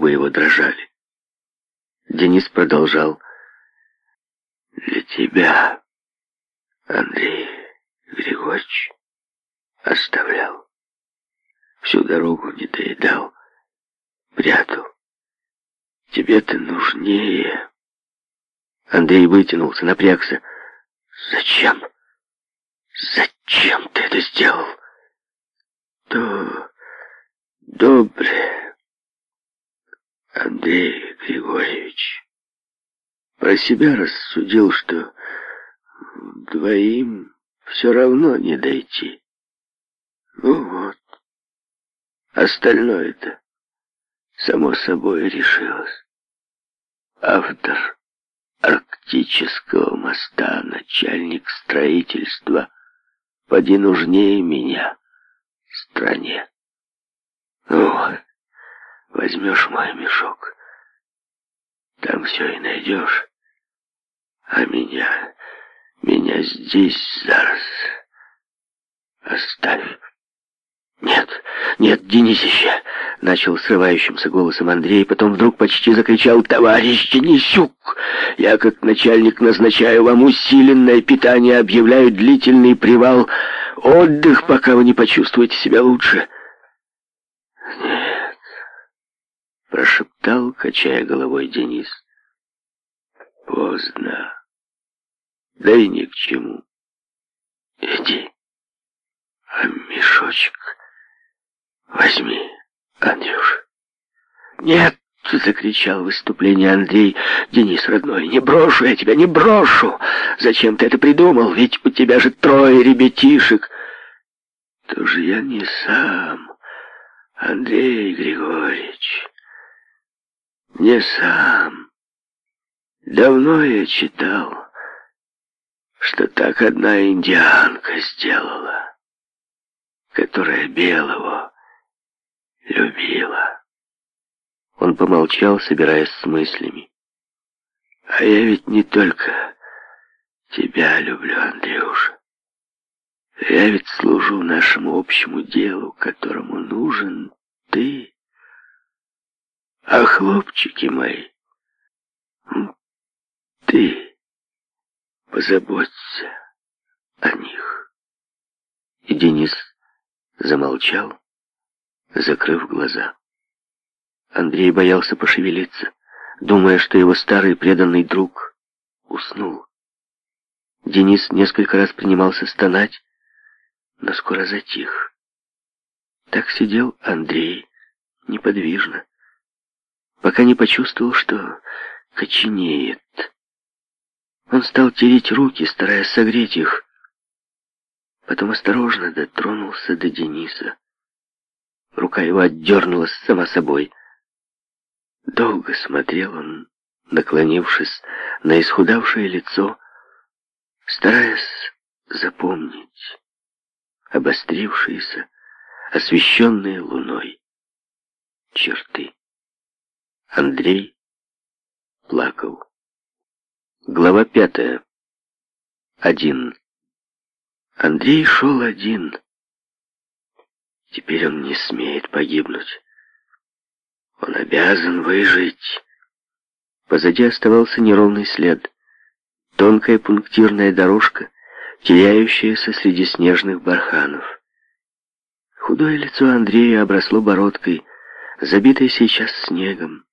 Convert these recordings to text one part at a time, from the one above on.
губы его дрожали. Денис продолжал. «Для тебя, Андрей Григорьевич, оставлял. Всю дорогу не доедал, прятал. Тебе ты нужнее». Андрей вытянулся, напрягся. «Зачем? Зачем ты это сделал?» «То доброе». Андрей Григорьевич про себя рассудил, что двоим все равно не дойти. Ну вот, остальное-то само собой решилось. Автор Арктического моста, начальник строительства, поди нужнее меня в стране. Ну вот. Возьмешь мой мешок, там все и найдешь. А меня, меня здесь зараз оставь. «Нет, нет, Денисище!» — начал срывающимся голосом Андрей, потом вдруг почти закричал «Товарищ Денисюк! Я, как начальник, назначаю вам усиленное питание, объявляю длительный привал, отдых, пока вы не почувствуете себя лучше!» прошептал, качая головой Денис. Поздно. Да и ни к чему. Иди. А мешочек возьми, Андрюш. Нет, закричал в выступлении Андрей. Денис, родной, не брошу я тебя, не брошу. Зачем ты это придумал? Ведь у тебя же трое ребятишек. Тоже я не сам, Андрей Григорьевич. Не сам. Давно я читал, что так одна индианка сделала, которая белого любила. Он помолчал, собираясь с мыслями. А я ведь не только тебя люблю, Андрюша. Я ведь служу нашему общему делу, которому нужен ты. А хлопчики мои, ты позаботься о них. И Денис замолчал, закрыв глаза. Андрей боялся пошевелиться, думая, что его старый преданный друг уснул. Денис несколько раз принимался стонать, но скоро затих. Так сидел Андрей неподвижно, пока не почувствовал, что коченеет. Он стал тереть руки, стараясь согреть их. Потом осторожно дотронулся до Дениса. Рука его отдернулась сама собой. Долго смотрел он, наклонившись на исхудавшее лицо, стараясь запомнить обострившиеся, освещенные луной черты. Андрей плакал. Глава пятая. Один. Андрей шел один. Теперь он не смеет погибнуть. Он обязан выжить. Позади оставался неровный след. Тонкая пунктирная дорожка, теряющаяся среди снежных барханов. Худое лицо Андрея обросло бородкой, забитой сейчас снегом.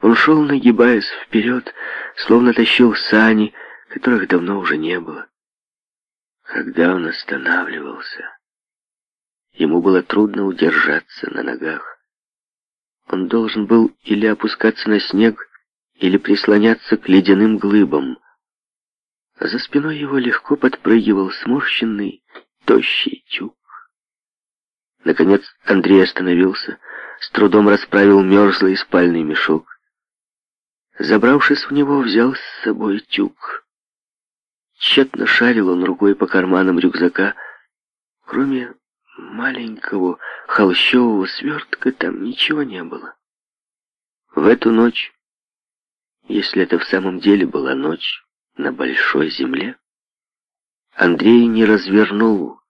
Он шел, нагибаясь вперед, словно тащил сани, которых давно уже не было. Когда он останавливался, ему было трудно удержаться на ногах. Он должен был или опускаться на снег, или прислоняться к ледяным глыбам. А за спиной его легко подпрыгивал сморщенный, тощий тюк. Наконец Андрей остановился, с трудом расправил мерзлый спальный мешок. Забравшись в него, взял с собой тюк. Тщетно шарил он рукой по карманам рюкзака. Кроме маленького холщового свертка там ничего не было. В эту ночь, если это в самом деле была ночь на большой земле, Андрей не развернул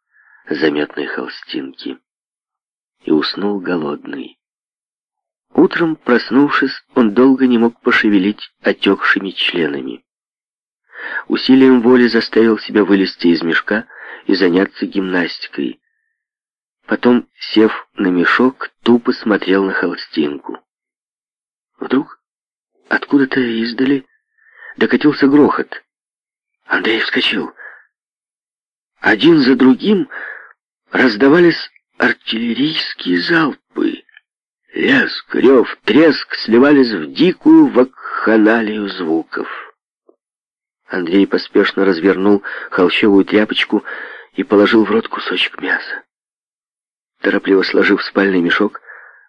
заметной холстинки и уснул голодный. Утром, проснувшись, он долго не мог пошевелить отекшими членами. Усилием воли заставил себя вылезти из мешка и заняться гимнастикой. Потом, сев на мешок, тупо смотрел на холстинку. Вдруг откуда-то издали докатился грохот. Андрей вскочил. Один за другим раздавались артиллерийские залпы. Лязг, рев, треск сливались в дикую вакханалию звуков. Андрей поспешно развернул холщовую тряпочку и положил в рот кусочек мяса. Торопливо сложив спальный мешок,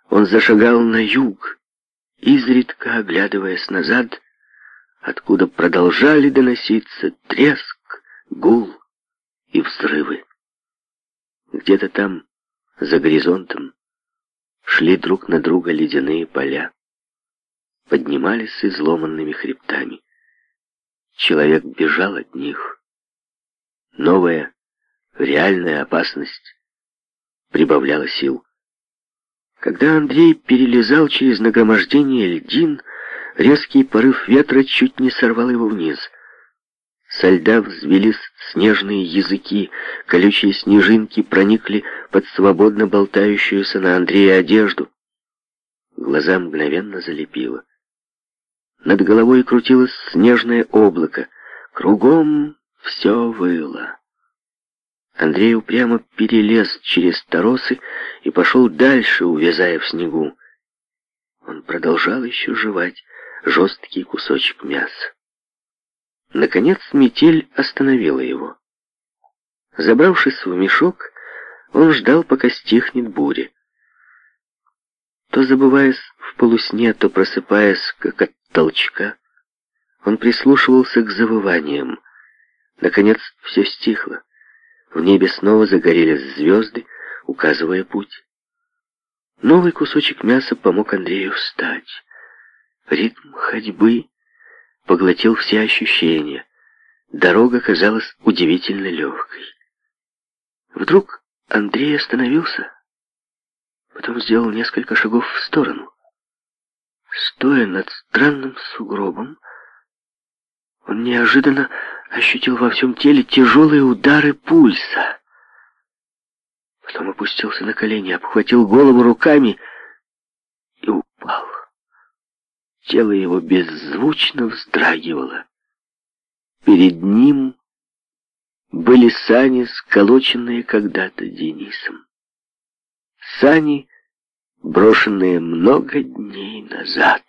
он зашагал на юг, изредка оглядываясь назад, откуда продолжали доноситься треск, гул и взрывы. Где-то там, за горизонтом, шли друг на друга ледяные поля, поднимались с изломанными хребтами. Человек бежал от них. Новая, реальная опасность прибавляла сил. Когда Андрей перелезал через нагромождение льдин, резкий порыв ветра чуть не сорвал его вниз — со льда взвелись снежные языки, колючие снежинки проникли под свободно болтающуюся на Андрея одежду. Глаза мгновенно залепило. Над головой крутилось снежное облако. Кругом все выло. Андрей упрямо перелез через торосы и пошел дальше, увязая в снегу. Он продолжал еще жевать жесткий кусочек мяса. Наконец метель остановила его. Забравшись в мешок, он ждал, пока стихнет буря. То забываясь в полусне, то просыпаясь, как от толчка, он прислушивался к завываниям. Наконец все стихло. В небе снова загорелись звезды, указывая путь. Новый кусочек мяса помог Андрею встать. Ритм ходьбы поглотил все ощущения. Дорога казалась удивительно легкой. Вдруг Андрей остановился, потом сделал несколько шагов в сторону. Стоя над странным сугробом, он неожиданно ощутил во всем теле тяжелые удары пульса. Потом опустился на колени, обхватил голову руками и упал. Тело его беззвучно вздрагивало. Перед ним были сани, сколоченные когда-то Денисом. Сани, брошенные много дней назад.